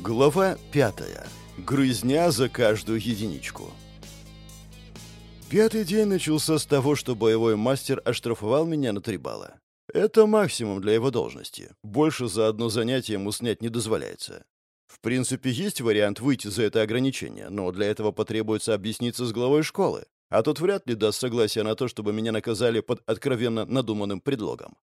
Глава пятая. Грызня за каждую единичку. Пятый день начался с того, что боевой мастер оштрафовал меня на три балла. Это максимум для его должности. Больше за одно занятие ему снять не дозволяется. В принципе, есть вариант выйти за это ограничение, но для этого потребуется объясниться с главой школы, а тот вряд ли даст согласие на то, чтобы меня наказали под откровенно надуманным предлогом.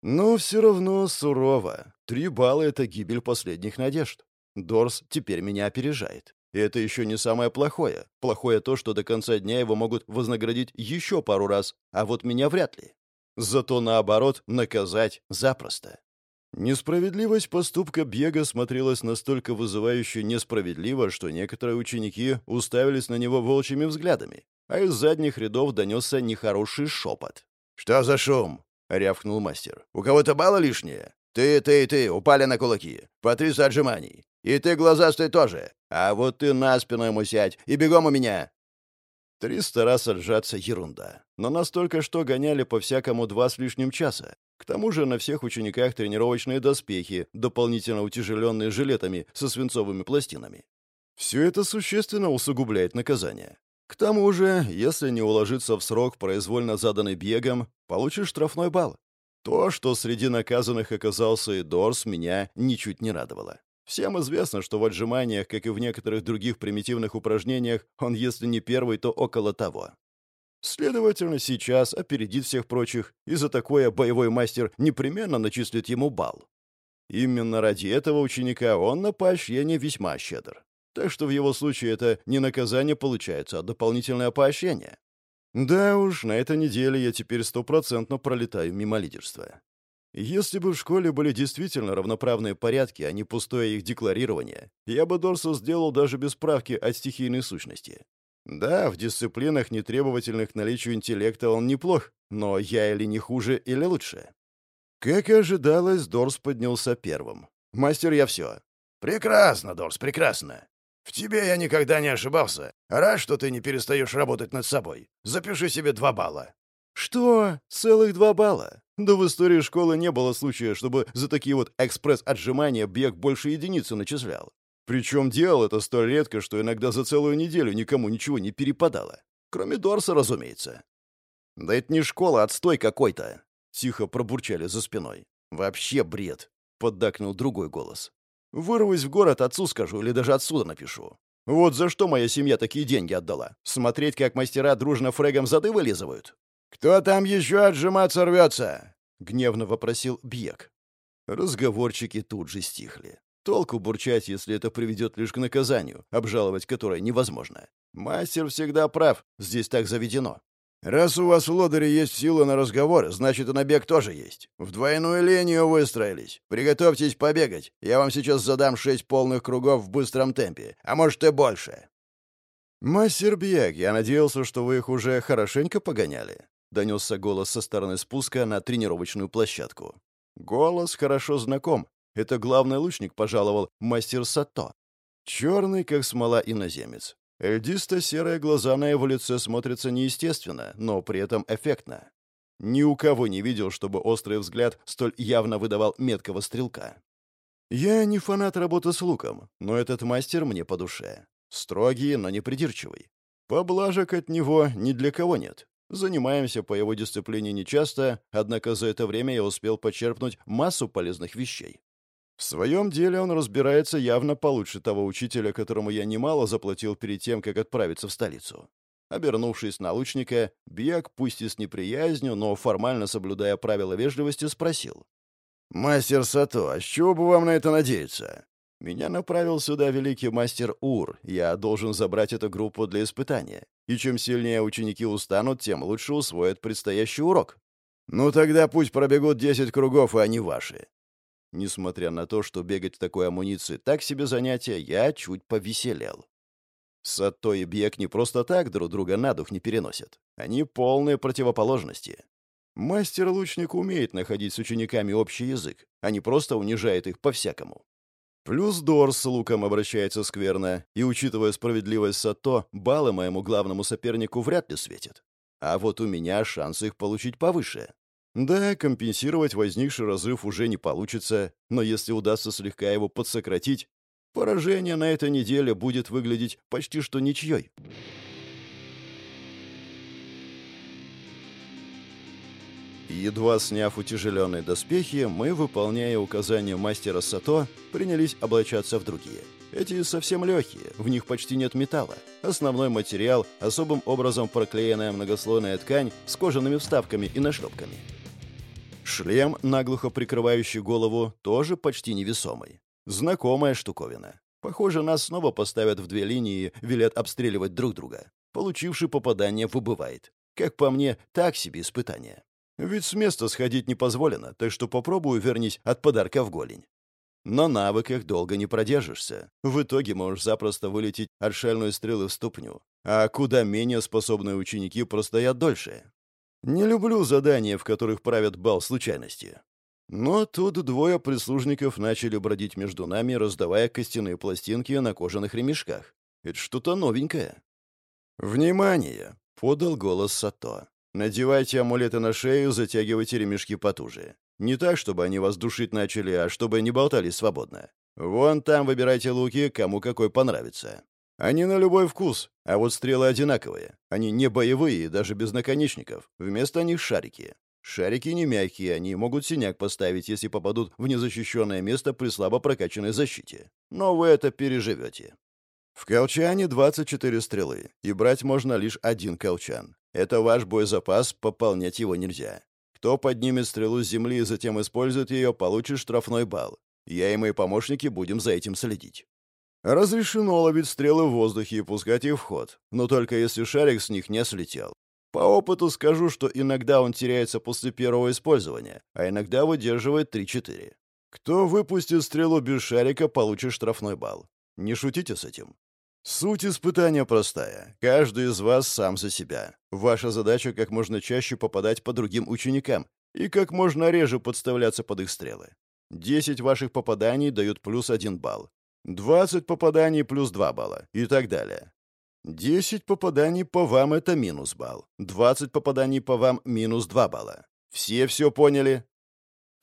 Но все равно сурово. Три балла — это гибель последних надежд. Дорс теперь меня опережает. И это еще не самое плохое. Плохое то, что до конца дня его могут вознаградить еще пару раз, а вот меня вряд ли. Зато наоборот, наказать запросто. Несправедливость поступка Бега смотрелась настолько вызывающе несправедливо, что некоторые ученики уставились на него волчьими взглядами, а из задних рядов донесся нехороший шепот. «Что за шум?» — рявкнул мастер. «У кого-то балло лишнее? Ты, ты, ты, упали на кулаки. По 300 отжиманий. И ты глазастый тоже. А вот ты на спину ему сядь и бегом у меня. Триста раз отжаться — ерунда. Но настолько, что гоняли по-всякому два с лишним часа. К тому же на всех учениках тренировочные доспехи, дополнительно утяжеленные жилетами со свинцовыми пластинами. Все это существенно усугубляет наказание. К тому же, если не уложиться в срок, произвольно заданный бегом, получишь штрафной балл. То, что среди наказанных оказался и Дорс, меня ничуть не радовало. Всем известно, что в отжиманиях, как и в некоторых других примитивных упражнениях, он, если не первый, то около того. Следовательно, сейчас опередит всех прочих, и за такое боевой мастер непременно начислит ему балл. Именно ради этого ученика он на поощрение весьма щедр. Так что в его случае это не наказание получается, а дополнительное поощрение. Да уж, на этой неделе я теперь стопроцентно пролетаю мимо лидерства. Если бы в школе были действительно равноправные порядки, а не пустое их декларирование, я бы Дорсу сделал даже без справки от стихийной сущности. Да, в дисциплинах, нетребовательных к наличию интеллекта, он неплох, но я или не хуже, или лучше. Как и ожидалось, Дорс поднялся первым. «Мастер, я все». «Прекрасно, Дорс, прекрасно. В тебе я никогда не ошибался. Рад, что ты не перестаешь работать над собой. Запиши себе два балла». «Что? Целых два балла? Да в истории школы не было случая, чтобы за такие вот экспресс-отжимания бег больше единицы начислял. Причем делал это столь редко, что иногда за целую неделю никому ничего не перепадало. Кроме Дорса, разумеется. «Да это не школа, а отстой какой-то!» Тихо пробурчали за спиной. «Вообще бред!» — поддакнул другой голос. «Вырвусь в город, отцу скажу или даже отсюда напишу. Вот за что моя семья такие деньги отдала. Смотреть, как мастера дружно фрегом зады вылизывают. «Кто там еще отжиматься рвется?» — гневно вопросил Бьек. Разговорчики тут же стихли. Толку бурчать, если это приведет лишь к наказанию, обжаловать которое невозможно. Мастер всегда прав, здесь так заведено. «Раз у вас в лодыре есть сила на разговор, значит, и на бег тоже есть. В двойную линию выстроились. Приготовьтесь побегать. Я вам сейчас задам шесть полных кругов в быстром темпе, а может и больше». «Мастер Бьяк, я надеялся, что вы их уже хорошенько погоняли донесся голос со стороны спуска на тренировочную площадку. Голос хорошо знаком. Это главный лучник пожаловал мастер Сато. Черный, как смола, иноземец. Эльдисто-серые глаза на его лице смотрятся неестественно, но при этом эффектно. Ни у кого не видел, чтобы острый взгляд столь явно выдавал меткого стрелка. Я не фанат работы с луком, но этот мастер мне по душе. Строгий, но не придирчивый. Поблажек от него ни для кого нет. Занимаемся по его дисциплине нечасто, однако за это время я успел почерпнуть массу полезных вещей. В своем деле он разбирается явно получше того учителя, которому я немало заплатил перед тем, как отправиться в столицу. Обернувшись на лучника, Бьяк, пусть и с неприязнью, но формально соблюдая правила вежливости, спросил. «Мастер Сато, а с чего бы вам на это надеяться?» Меня направил сюда великий мастер Ур. Я должен забрать эту группу для испытания. И чем сильнее ученики устанут, тем лучше усвоят предстоящий урок. Ну тогда пусть пробегут 10 кругов, и они ваши. Несмотря на то, что бегать в такой амуниции так себе занятие, я чуть повеселел. Сато и Бьек не просто так друг друга на дух не переносят. Они полные противоположности. Мастер-лучник умеет находить с учениками общий язык, а не просто унижает их по-всякому. Плюс Дор с луком обращается скверно, и, учитывая справедливость Сато, баллы моему главному сопернику вряд ли светят. А вот у меня шанс их получить повыше. Да, компенсировать возникший разрыв уже не получится, но если удастся слегка его подсократить, Поражение на этой неделе будет выглядеть почти что ничьей. Едва сняв утяжеленные доспехи, мы, выполняя указания мастера Сато, принялись облачаться в другие. Эти совсем легкие, в них почти нет металла. Основной материал – особым образом проклеенная многослойная ткань с кожаными вставками и нашлепками. Шлем, наглухо прикрывающий голову, тоже почти невесомый. Знакомая штуковина. Похоже, нас снова поставят в две линии, велят обстреливать друг друга. Получивший попадание выбывает. Как по мне, так себе испытание. Ведь с места сходить не позволено, так что попробую вернись от подарка в голень. На навыках долго не продержишься. В итоге можешь запросто вылететь от шальной стрелы в ступню. А куда менее способные ученики простоят дольше. Не люблю задания, в которых правят бал случайности. Но тут двое прислужников начали бродить между нами, раздавая костяные пластинки на кожаных ремешках. Это что-то новенькое. «Внимание!» — подал голос Сато. «Надевайте амулеты на шею, затягивайте ремешки потуже. Не так, чтобы они вас душить начали, а чтобы не болтались свободно. Вон там выбирайте луки, кому какой понравится. Они на любой вкус, а вот стрелы одинаковые. Они не боевые, даже без наконечников. Вместо них шарики. Шарики не мягкие, они могут синяк поставить, если попадут в незащищенное место при слабо прокачанной защите. Но вы это переживете. В колчане 24 стрелы, и брать можно лишь один колчан. Это ваш боезапас, пополнять его нельзя. Кто поднимет стрелу с земли и затем использует ее, получит штрафной балл. Я и мои помощники будем за этим следить. Разрешено ловить стрелы в воздухе и пускать их в ход, но только если шарик с них не слетел. По опыту скажу, что иногда он теряется после первого использования, а иногда выдерживает 3-4. Кто выпустит стрелу без шарика, получит штрафной балл. Не шутите с этим. Суть испытания простая. Каждый из вас сам за себя. Ваша задача как можно чаще попадать по другим ученикам и как можно реже подставляться под их стрелы. 10 ваших попаданий дают плюс 1 балл. 20 попаданий плюс 2 балла и так далее. 10 попаданий по вам — это минус балл. 20 попаданий по вам — минус 2 балла. Все все поняли?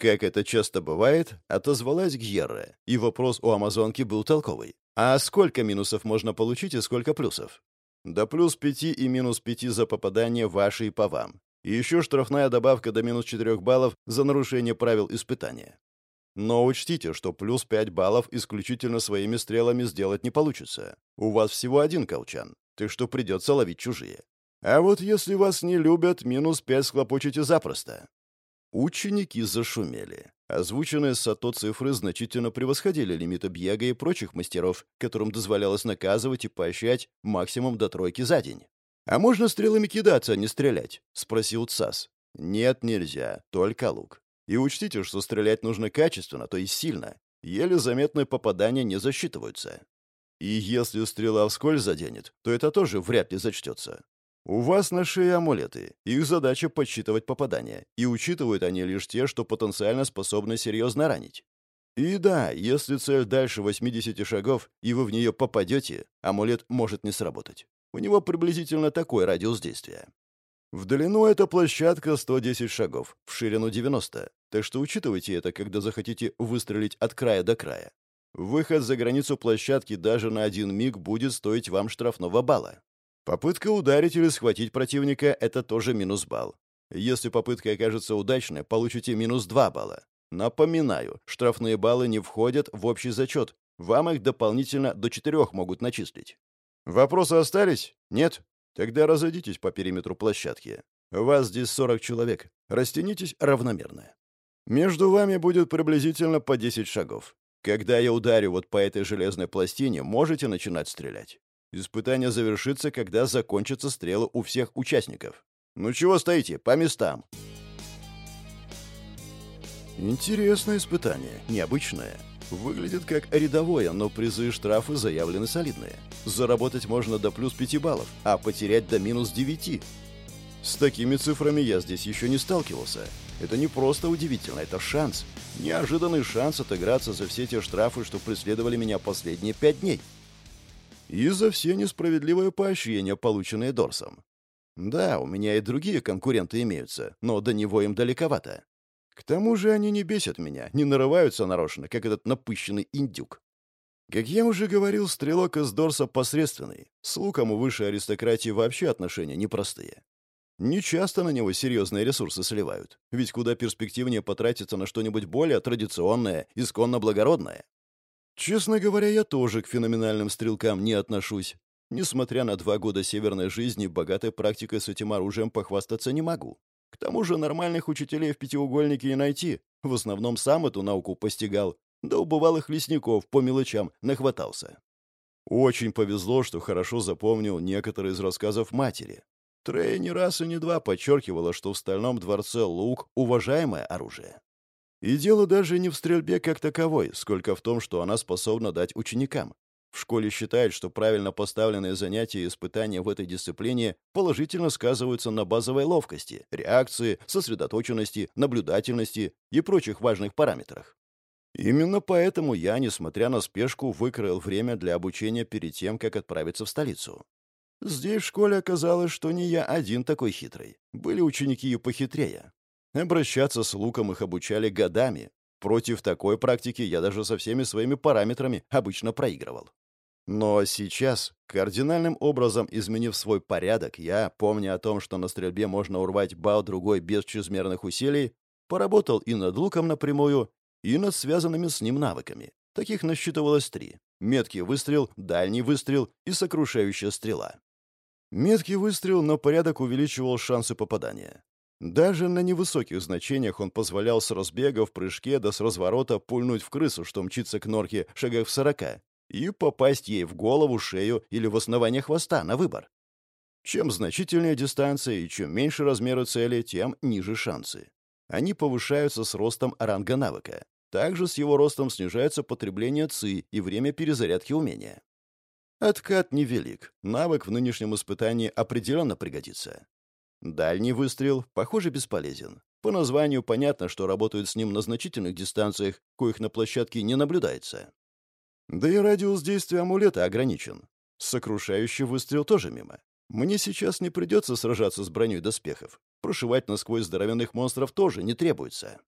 Как это часто бывает, отозвалась Гьерра, и вопрос у амазонки был толковый. А сколько минусов можно получить и сколько плюсов? Да плюс 5 и минус 5 за попадание ваши и по вам. И еще штрафная добавка до минус 4 баллов за нарушение правил испытания. Но учтите, что плюс 5 баллов исключительно своими стрелами сделать не получится. У вас всего один колчан, так что придется ловить чужие. А вот если вас не любят, минус 5 схлопочете запросто. Ученики зашумели. Озвученные Сато цифры значительно превосходили лимиты Бьега и прочих мастеров, которым дозволялось наказывать и поощрять максимум до тройки за день. «А можно стрелами кидаться, а не стрелять?» — спросил Цас. «Нет, нельзя. Только лук. И учтите, что стрелять нужно качественно, то есть сильно. Еле заметные попадания не засчитываются. И если стрела вскользь заденет, то это тоже вряд ли зачтется. У вас на шее амулеты. Их задача подсчитывать попадания, и учитывают они лишь те, что потенциально способны серьезно ранить. И да, если цель дальше 80 шагов, и вы в нее попадете, амулет может не сработать. У него приблизительно такой радиус действия. В длину эта площадка 110 шагов, в ширину 90, так что учитывайте это, когда захотите выстрелить от края до края. Выход за границу площадки даже на один миг будет стоить вам штрафного балла. Попытка ударить или схватить противника — это тоже минус балл. Если попытка окажется удачной, получите минус 2 балла. Напоминаю, штрафные баллы не входят в общий зачет. Вам их дополнительно до 4 могут начислить. Вопросы остались? Нет? Тогда разойдитесь по периметру площадки. Вас здесь 40 человек. Растянитесь равномерно. Между вами будет приблизительно по 10 шагов. Когда я ударю вот по этой железной пластине, можете начинать стрелять. Испытание завершится, когда закончатся стрелы у всех участников. Ну чего стоите? По местам. Интересное испытание, необычное. Выглядит как рядовое, но призы и штрафы заявлены солидные. Заработать можно до плюс 5 баллов, а потерять до минус 9. С такими цифрами я здесь еще не сталкивался. Это не просто удивительно, это шанс. Неожиданный шанс отыграться за все те штрафы, что преследовали меня последние пять дней. И за все несправедливое поощрение, полученное Дорсом. Да, у меня и другие конкуренты имеются, но до него им далековато. К тому же они не бесят меня, не нарываются нарочно, как этот напыщенный индюк. Как я уже говорил, стрелок из Дорса посредственный. С луком у высшей аристократии вообще отношения непростые. Не часто на него серьезные ресурсы сливают, ведь куда перспективнее потратиться на что-нибудь более традиционное, исконно благородное. Честно говоря, я тоже к феноменальным стрелкам не отношусь. Несмотря на два года северной жизни, богатой практикой с этим оружием похвастаться не могу. К тому же нормальных учителей в пятиугольнике не найти. В основном сам эту науку постигал, да у бывалых лесников по мелочам нахватался. Очень повезло, что хорошо запомнил некоторые из рассказов матери. Трея не раз и не два подчеркивала, что в Стальном дворце лук — уважаемое оружие. И дело даже не в стрельбе как таковой, сколько в том, что она способна дать ученикам. В школе считают, что правильно поставленные занятия и испытания в этой дисциплине положительно сказываются на базовой ловкости, реакции, сосредоточенности, наблюдательности и прочих важных параметрах. Именно поэтому я, несмотря на спешку, выкроил время для обучения перед тем, как отправиться в столицу. Здесь в школе оказалось, что не я один такой хитрый. Были ученики и похитрее. Обращаться с луком их обучали годами. Против такой практики я даже со всеми своими параметрами обычно проигрывал. Но сейчас, кардинальным образом изменив свой порядок, я, помня о том, что на стрельбе можно урвать бал другой без чрезмерных усилий, поработал и над луком напрямую, и над связанными с ним навыками. Таких насчитывалось три. Меткий выстрел, дальний выстрел и сокрушающая стрела. Меткий выстрел на порядок увеличивал шансы попадания. Даже на невысоких значениях он позволял с разбега в прыжке да с разворота пульнуть в крысу, что мчится к норке шагах в сорока, и попасть ей в голову, шею или в основание хвоста на выбор. Чем значительнее дистанция и чем меньше размеры цели, тем ниже шансы. Они повышаются с ростом ранга навыка. Также с его ростом снижается потребление ЦИ и время перезарядки умения. Откат невелик. Навык в нынешнем испытании определенно пригодится. Дальний выстрел, похоже, бесполезен. По названию понятно, что работают с ним на значительных дистанциях, коих на площадке не наблюдается. Да и радиус действия амулета ограничен. Сокрушающий выстрел тоже мимо. Мне сейчас не придется сражаться с броней доспехов. Прошивать насквозь здоровенных монстров тоже не требуется.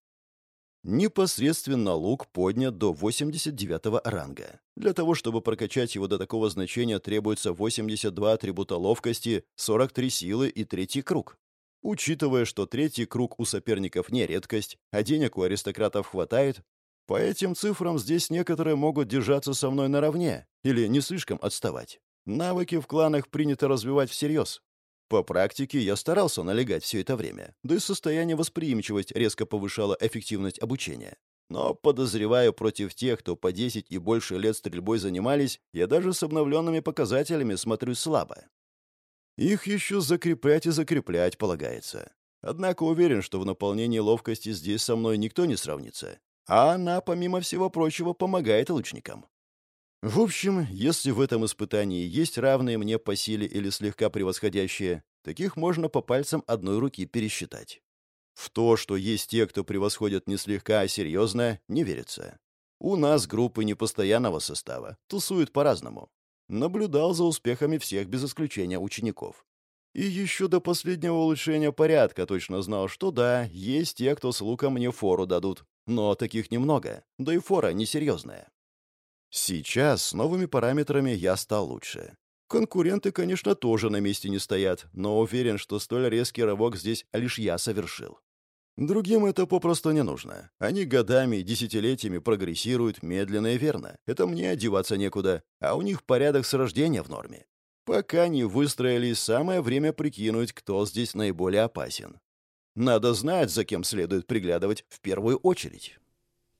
Непосредственно лук поднят до 89 ранга. Для того, чтобы прокачать его до такого значения, требуется 82 атрибута ловкости, 43 силы и третий круг. Учитывая, что третий круг у соперников не редкость, а денег у аристократов хватает, по этим цифрам здесь некоторые могут держаться со мной наравне или не слишком отставать. Навыки в кланах принято развивать всерьез. По практике я старался налегать все это время, да и состояние восприимчивости резко повышало эффективность обучения. Но, подозреваю, против тех, кто по 10 и больше лет стрельбой занимались, я даже с обновленными показателями смотрю слабо. Их еще закреплять и закреплять полагается. Однако уверен, что в наполнении ловкости здесь со мной никто не сравнится. А она, помимо всего прочего, помогает лучникам. В общем, если в этом испытании есть равные мне по силе или слегка превосходящие, таких можно по пальцам одной руки пересчитать. В то, что есть те, кто превосходят не слегка, а серьезно, не верится. У нас группы непостоянного состава, тусуют по-разному. Наблюдал за успехами всех без исключения учеников. И еще до последнего улучшения порядка точно знал, что да, есть те, кто с луком мне фору дадут. Но таких немного, да и фора несерьезная. Сейчас с новыми параметрами я стал лучше. Конкуренты, конечно, тоже на месте не стоят, но уверен, что столь резкий рывок здесь лишь я совершил. Другим это попросту не нужно. Они годами десятилетиями прогрессируют медленно и верно. Это мне одеваться некуда, а у них порядок с рождения в норме. Пока не выстроились, самое время прикинуть, кто здесь наиболее опасен. Надо знать, за кем следует приглядывать в первую очередь.